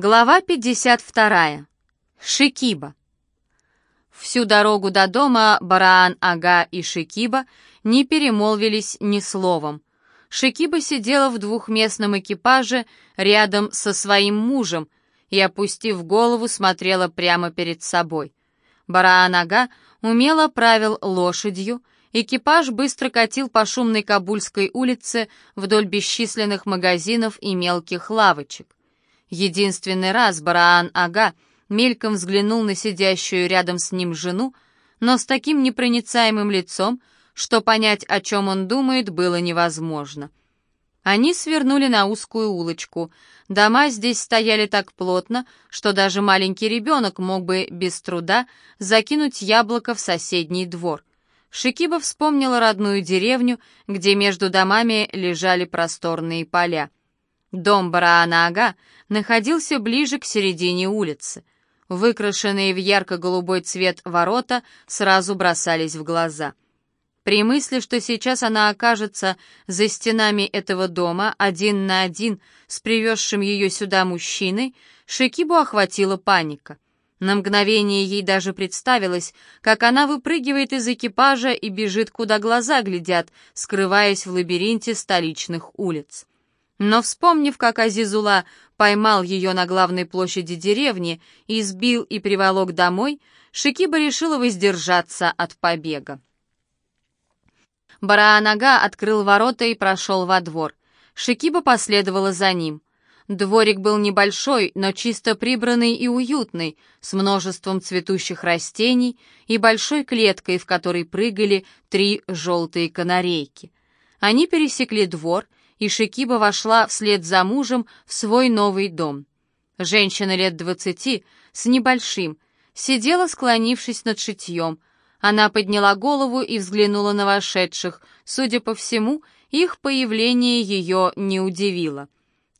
Глава 52. Шикиба. Всю дорогу до дома Бараан-ага и Шикиба не перемолвились ни словом. Шикиба сидела в двухместном экипаже рядом со своим мужем и, опустив голову, смотрела прямо перед собой. Бараан-ага умело правил лошадью, экипаж быстро катил по шумной Кабульской улице вдоль бесчисленных магазинов и мелких лавочек. Единственный раз Бараан-ага мельком взглянул на сидящую рядом с ним жену, но с таким непроницаемым лицом, что понять, о чем он думает, было невозможно. Они свернули на узкую улочку. Дома здесь стояли так плотно, что даже маленький ребенок мог бы без труда закинуть яблоко в соседний двор. Шикиба вспомнила родную деревню, где между домами лежали просторные поля. Дом Бараана-ага находился ближе к середине улицы. Выкрашенные в ярко-голубой цвет ворота сразу бросались в глаза. При мысли, что сейчас она окажется за стенами этого дома один на один с привезшим ее сюда мужчиной, Шикибу охватила паника. На мгновение ей даже представилось, как она выпрыгивает из экипажа и бежит, куда глаза глядят, скрываясь в лабиринте столичных улиц. Но вспомнив, как Азизула поймал ее на главной площади деревни, избил и приволок домой, Шикиба решила воздержаться от побега. Бараанага открыл ворота и прошел во двор. Шикиба последовала за ним. Дворик был небольшой, но чисто прибранный и уютный, с множеством цветущих растений и большой клеткой, в которой прыгали три желтые канарейки. Они пересекли двор — и Шикиба вошла вслед за мужем в свой новый дом. Женщина лет двадцати, с небольшим, сидела, склонившись над шитьем. Она подняла голову и взглянула на вошедших. Судя по всему, их появление ее не удивило.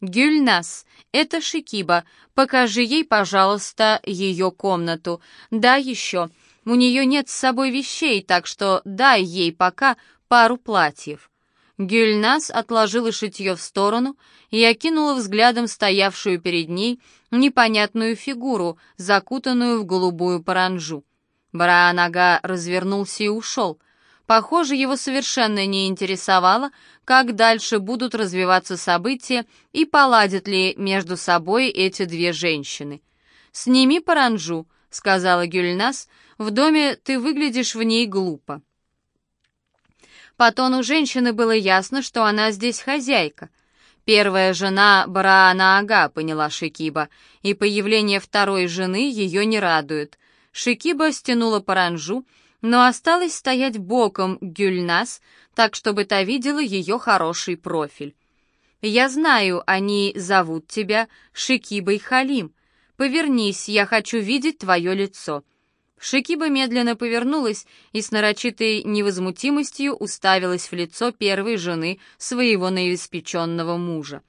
«Гюльнас, это Шикиба. Покажи ей, пожалуйста, ее комнату. Да, еще. У нее нет с собой вещей, так что дай ей пока пару платьев». Гюльнас отложила шитье в сторону и окинула взглядом стоявшую перед ней непонятную фигуру, закутанную в голубую паранжу. Бараанага развернулся и ушел. Похоже, его совершенно не интересовало, как дальше будут развиваться события и поладят ли между собой эти две женщины. «Сними паранжу», — сказала Гюльнас, — «в доме ты выглядишь в ней глупо». По тону женщины было ясно, что она здесь хозяйка. Первая жена Бараана Ага, поняла Шикиба, и появление второй жены ее не радует. Шикиба стянула паранжу, но осталась стоять боком Гюльнас, так чтобы та видела ее хороший профиль. «Я знаю, они зовут тебя Шикибой Халим. Повернись, я хочу видеть твое лицо». Шикиба медленно повернулась и с нарочитой невозмутимостью уставилась в лицо первой жены своего новоиспеченного мужа.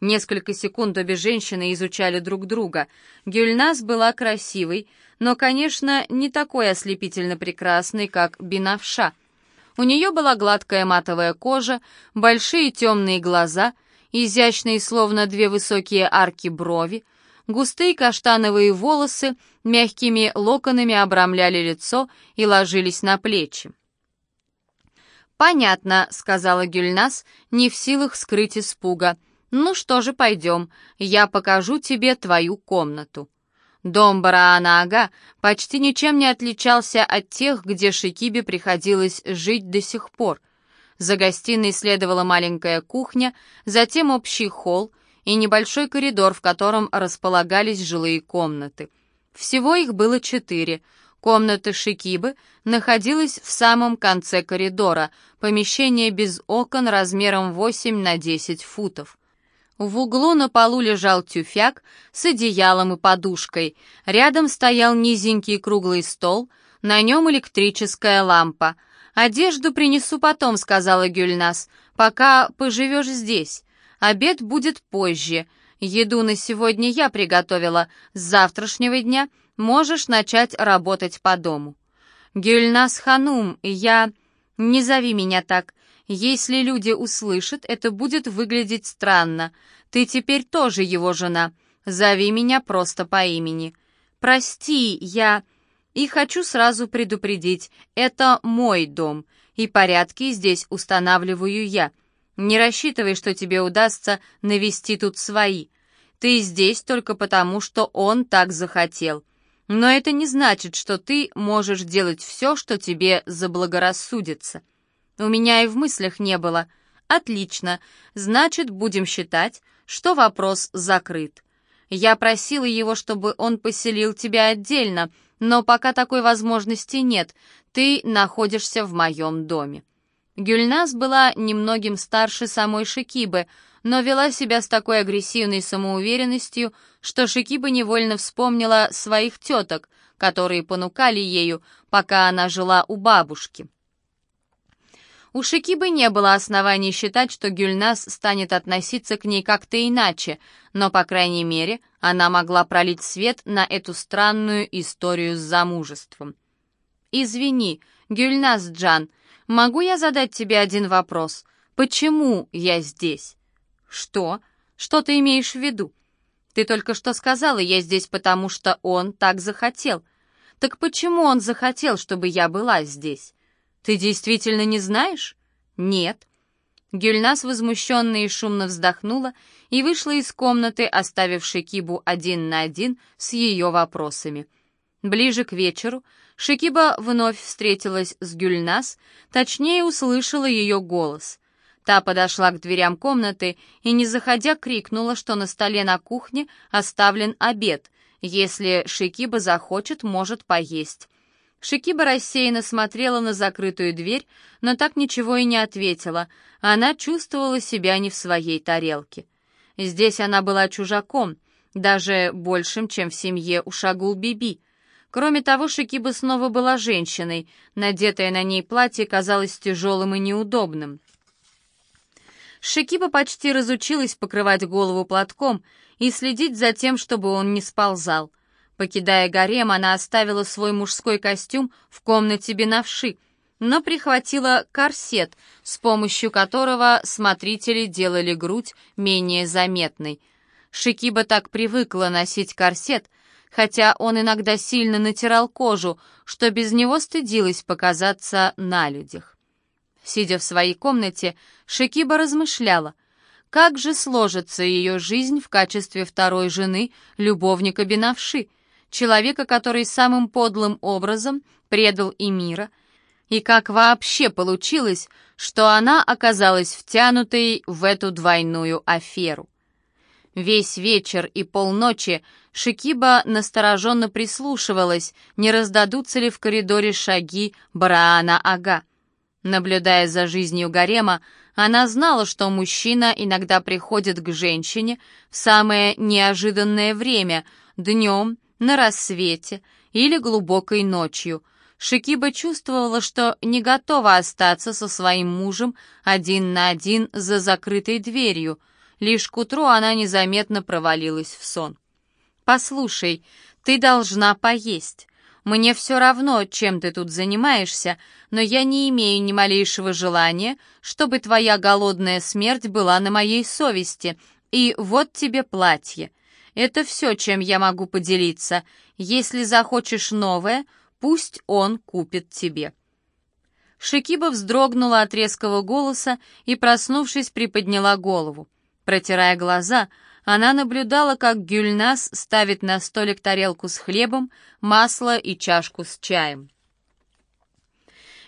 Несколько секунд обе женщины изучали друг друга. Гюльнас была красивой, но, конечно, не такой ослепительно прекрасной, как Бинавша. У нее была гладкая матовая кожа, большие темные глаза, изящные, словно две высокие арки брови, Густые каштановые волосы мягкими локонами обрамляли лицо и ложились на плечи. «Понятно», — сказала Гюльнас, не в силах скрыть испуга. «Ну что же, пойдем, я покажу тебе твою комнату». Дом Бараана-ага почти ничем не отличался от тех, где Шикибе приходилось жить до сих пор. За гостиной следовала маленькая кухня, затем общий холл, и небольшой коридор, в котором располагались жилые комнаты. Всего их было четыре. Комната Шикибы находилась в самом конце коридора, помещение без окон размером 8 на 10 футов. В углу на полу лежал тюфяк с одеялом и подушкой. Рядом стоял низенький круглый стол, на нем электрическая лампа. «Одежду принесу потом», — сказала Гюльнас, — «пока поживешь здесь». Обед будет позже. Еду на сегодня я приготовила. С завтрашнего дня можешь начать работать по дому. Гюльнас Ханум, я... Не зови меня так. Если люди услышат, это будет выглядеть странно. Ты теперь тоже его жена. Зови меня просто по имени. Прости, я... И хочу сразу предупредить, это мой дом, и порядки здесь устанавливаю я. Не рассчитывай, что тебе удастся навести тут свои. Ты здесь только потому, что он так захотел. Но это не значит, что ты можешь делать все, что тебе заблагорассудится. У меня и в мыслях не было. Отлично, значит, будем считать, что вопрос закрыт. Я просила его, чтобы он поселил тебя отдельно, но пока такой возможности нет, ты находишься в моем доме. Гюльнас была немногим старше самой Шикибы, но вела себя с такой агрессивной самоуверенностью, что Шикиба невольно вспомнила своих теток, которые понукали ею, пока она жила у бабушки. У Шикибы не было оснований считать, что Гюльнас станет относиться к ней как-то иначе, но, по крайней мере, она могла пролить свет на эту странную историю с замужеством. «Извини, Гюльнас Джан», Могу я задать тебе один вопрос? Почему я здесь? Что? Что ты имеешь в виду? Ты только что сказала, я здесь потому, что он так захотел. Так почему он захотел, чтобы я была здесь? Ты действительно не знаешь? Нет. Гюльнас возмущенно и шумно вздохнула и вышла из комнаты, оставив Шикибу один на один с ее вопросами. Ближе к вечеру Шикиба вновь встретилась с Гюльнас, точнее услышала ее голос. Та подошла к дверям комнаты и, не заходя, крикнула, что на столе на кухне оставлен обед. Если Шикиба захочет, может поесть. Шикиба рассеянно смотрела на закрытую дверь, но так ничего и не ответила. Она чувствовала себя не в своей тарелке. Здесь она была чужаком, даже большим, чем в семье у Шагул-Биби. Кроме того, Шикиба снова была женщиной, надетое на ней платье казалось тяжелым и неудобным. Шикиба почти разучилась покрывать голову платком и следить за тем, чтобы он не сползал. Покидая гарем, она оставила свой мужской костюм в комнате Бенавши, но прихватила корсет, с помощью которого смотрители делали грудь менее заметной. Шикиба так привыкла носить корсет, хотя он иногда сильно натирал кожу, что без него стыдилась показаться на людях. Сидя в своей комнате, Шикиба размышляла, как же сложится ее жизнь в качестве второй жены любовника Бенавши, человека, который самым подлым образом предал Эмира, и как вообще получилось, что она оказалась втянутой в эту двойную аферу. Весь вечер и полночи Шикиба настороженно прислушивалась, не раздадутся ли в коридоре шаги Бараана Ага. Наблюдая за жизнью гарема, она знала, что мужчина иногда приходит к женщине в самое неожиданное время, днем, на рассвете или глубокой ночью. Шикиба чувствовала, что не готова остаться со своим мужем один на один за закрытой дверью — Лишь к утру она незаметно провалилась в сон. «Послушай, ты должна поесть. Мне все равно, чем ты тут занимаешься, но я не имею ни малейшего желания, чтобы твоя голодная смерть была на моей совести. И вот тебе платье. Это все, чем я могу поделиться. Если захочешь новое, пусть он купит тебе». Шикиба вздрогнула от резкого голоса и, проснувшись, приподняла голову. Протирая глаза, она наблюдала, как Гюльнас ставит на столик тарелку с хлебом, масло и чашку с чаем.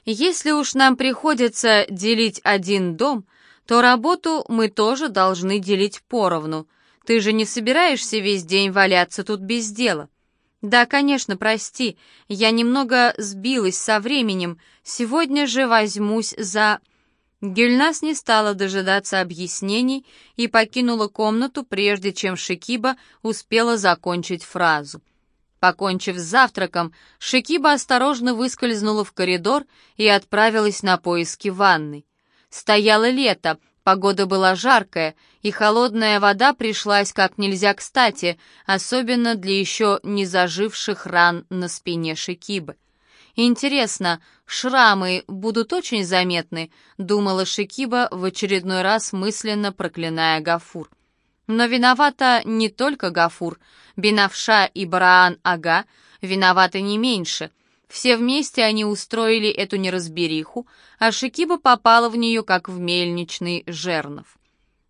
«Если уж нам приходится делить один дом, то работу мы тоже должны делить поровну. Ты же не собираешься весь день валяться тут без дела?» «Да, конечно, прости, я немного сбилась со временем. Сегодня же возьмусь за...» Гюльнас не стала дожидаться объяснений и покинула комнату, прежде чем Шикиба успела закончить фразу. Покончив с завтраком, Шикиба осторожно выскользнула в коридор и отправилась на поиски ванны. Стояло лето, погода была жаркая, и холодная вода пришлась как нельзя кстати, особенно для еще не заживших ран на спине Шикибы. «Интересно, шрамы будут очень заметны», — думала Шикиба в очередной раз мысленно проклиная Гафур. Но виновата не только Гафур. Бинавша и Бараан-ага виноваты не меньше. Все вместе они устроили эту неразбериху, а Шикиба попала в нее, как в мельничный жернов.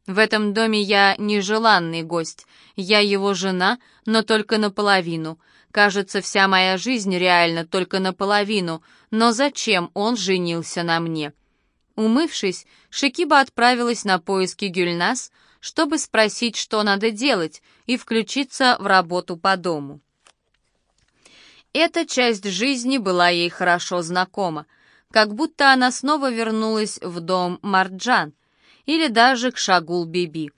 В этом доме я нежеланный гость. Я его жена, но только наполовину. Кажется, вся моя жизнь реально только наполовину. Но зачем он женился на мне? Умывшись, Шикиба отправилась на поиски Гюльнас, чтобы спросить, что надо делать, и включиться в работу по дому. Эта часть жизни была ей хорошо знакома, как будто она снова вернулась в дом Марджан или даже к Шагул-Биби.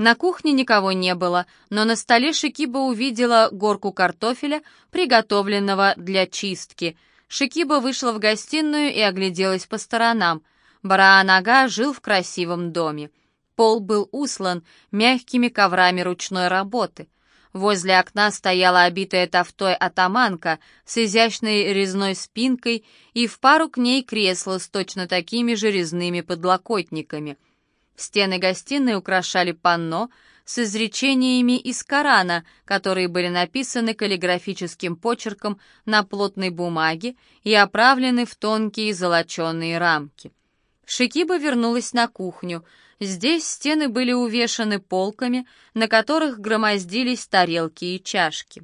На кухне никого не было, но на столе Шикиба увидела горку картофеля, приготовленного для чистки. Шикиба вышла в гостиную и огляделась по сторонам. Бараанага жил в красивом доме. Пол был услан мягкими коврами ручной работы. Возле окна стояла обитая тафтой атаманка с изящной резной спинкой и в пару к ней кресло с точно такими же резными подлокотниками. Стены гостиной украшали панно с изречениями из Корана, которые были написаны каллиграфическим почерком на плотной бумаге и оправлены в тонкие золоченые рамки. Шикиба вернулась на кухню. Здесь стены были увешаны полками, на которых громоздились тарелки и чашки.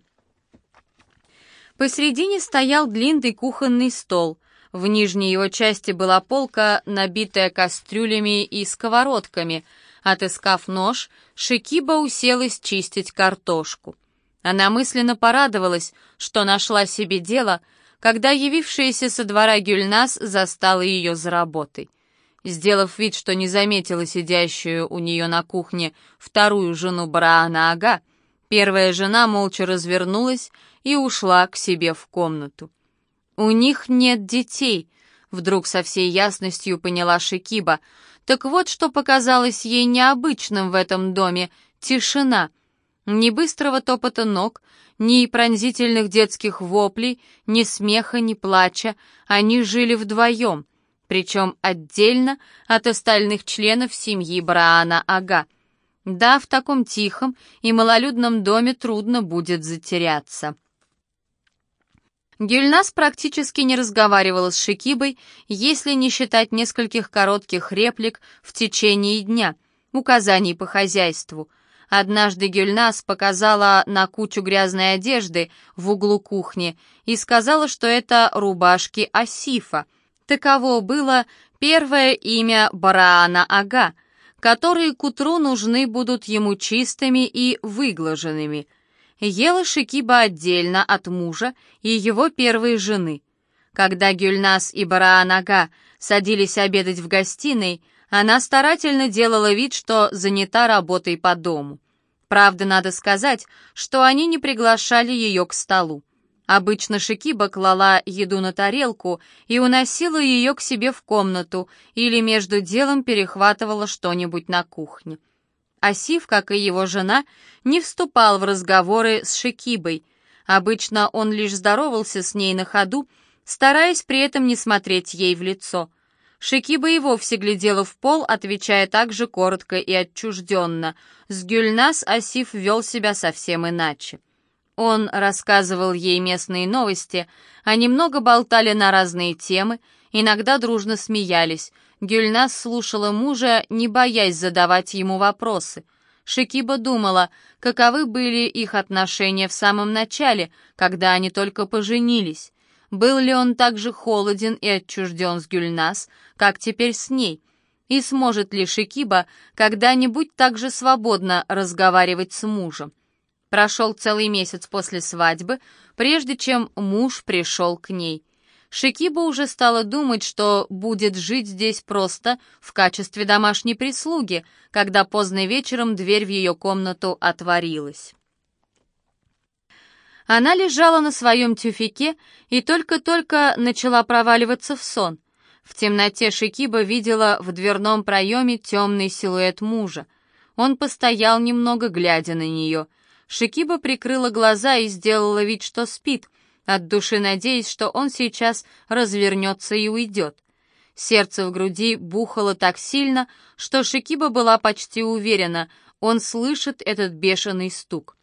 Посредине стоял длинный кухонный стол. В нижней его части была полка, набитая кастрюлями и сковородками. Отыскав нож, Шикиба уселась чистить картошку. Она мысленно порадовалась, что нашла себе дело, когда явившаяся со двора Гюльнас застала ее за работой. Сделав вид, что не заметила сидящую у нее на кухне вторую жену Браана Ага, первая жена молча развернулась и ушла к себе в комнату. «У них нет детей», — вдруг со всей ясностью поняла Шикиба. «Так вот, что показалось ей необычным в этом доме — тишина. Ни быстрого топота ног, ни пронзительных детских воплей, ни смеха, ни плача. Они жили вдвоем» причем отдельно от остальных членов семьи Браана Ага. Да, в таком тихом и малолюдном доме трудно будет затеряться. Гюльнас практически не разговаривала с Шикибой, если не считать нескольких коротких реплик в течение дня, указаний по хозяйству. Однажды Гюльнас показала на кучу грязной одежды в углу кухни и сказала, что это рубашки Асифа — Таково было первое имя Бараана Ага, которые к утру нужны будут ему чистыми и выглаженными. Ела Шикиба отдельно от мужа и его первой жены. Когда Гюльнас и Бараан Ага садились обедать в гостиной, она старательно делала вид, что занята работой по дому. Правда, надо сказать, что они не приглашали ее к столу. Обычно Шикиба клала еду на тарелку и уносила ее к себе в комнату или между делом перехватывала что-нибудь на кухне. Асиф, как и его жена, не вступал в разговоры с Шикибой. Обычно он лишь здоровался с ней на ходу, стараясь при этом не смотреть ей в лицо. Шикиба и вовсе глядела в пол, отвечая также коротко и отчужденно. С Гюльнас Асиф вел себя совсем иначе. Он рассказывал ей местные новости, они много болтали на разные темы, иногда дружно смеялись. Гюльнас слушала мужа, не боясь задавать ему вопросы. Шикиба думала, каковы были их отношения в самом начале, когда они только поженились. Был ли он так же холоден и отчужден с Гюльнас, как теперь с ней? И сможет ли Шикиба когда-нибудь так же свободно разговаривать с мужем? Прошел целый месяц после свадьбы, прежде чем муж пришел к ней. Шикиба уже стала думать, что будет жить здесь просто в качестве домашней прислуги, когда поздно вечером дверь в ее комнату отворилась. Она лежала на своем тюфике и только-только начала проваливаться в сон. В темноте Шикиба видела в дверном проеме темный силуэт мужа. Он постоял немного, глядя на нее. Шикиба прикрыла глаза и сделала вид, что спит, от души надеясь, что он сейчас развернется и уйдет. Сердце в груди бухало так сильно, что Шикиба была почти уверена, Он слышит этот бешеный стук.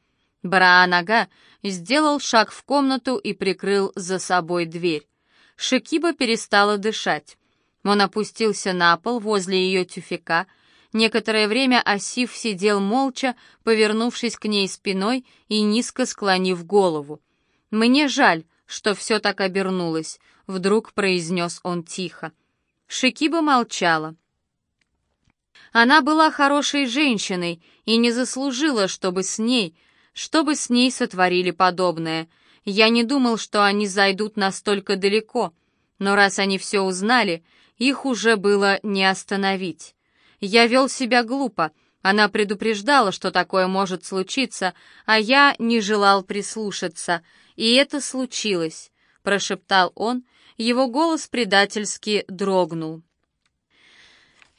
Браанага сделал шаг в комнату и прикрыл за собой дверь. Шекиба перестала дышать. Он опустился на пол возле ее тюфяка. Некоторое время Асиф сидел молча, повернувшись к ней спиной и низко склонив голову. «Мне жаль, что все так обернулось», — вдруг произнес он тихо. Шекиба молчала. Она была хорошей женщиной и не заслужила, чтобы с ней, чтобы с ней сотворили подобное. Я не думал, что они зайдут настолько далеко, но раз они все узнали, их уже было не остановить. Я вел себя глупо, она предупреждала, что такое может случиться, а я не желал прислушаться, и это случилось, прошептал он, его голос предательски дрогнул.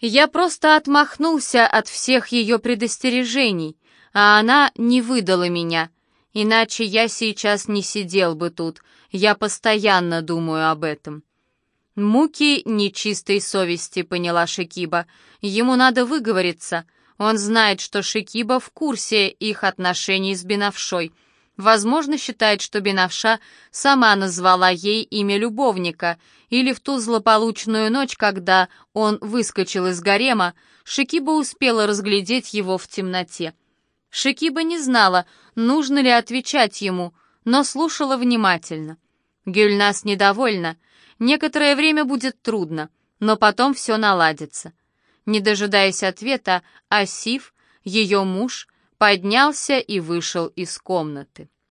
Я просто отмахнулся от всех ее предостережений, а она не выдала меня. Иначе я сейчас не сидел бы тут. Я постоянно думаю об этом. Муки нечистой совести, поняла Шикиба. Ему надо выговориться. Он знает, что Шикиба в курсе их отношений с Бенавшой. Возможно, считает, что Бенавша сама назвала ей имя любовника, или в ту злополучную ночь, когда он выскочил из гарема, Шикиба успела разглядеть его в темноте. Шикиба не знала, нужно ли отвечать ему, но слушала внимательно. Гюльнас недовольна. Некоторое время будет трудно, но потом все наладится. Не дожидаясь ответа, Асиф, ее муж, поднялся и вышел из комнаты.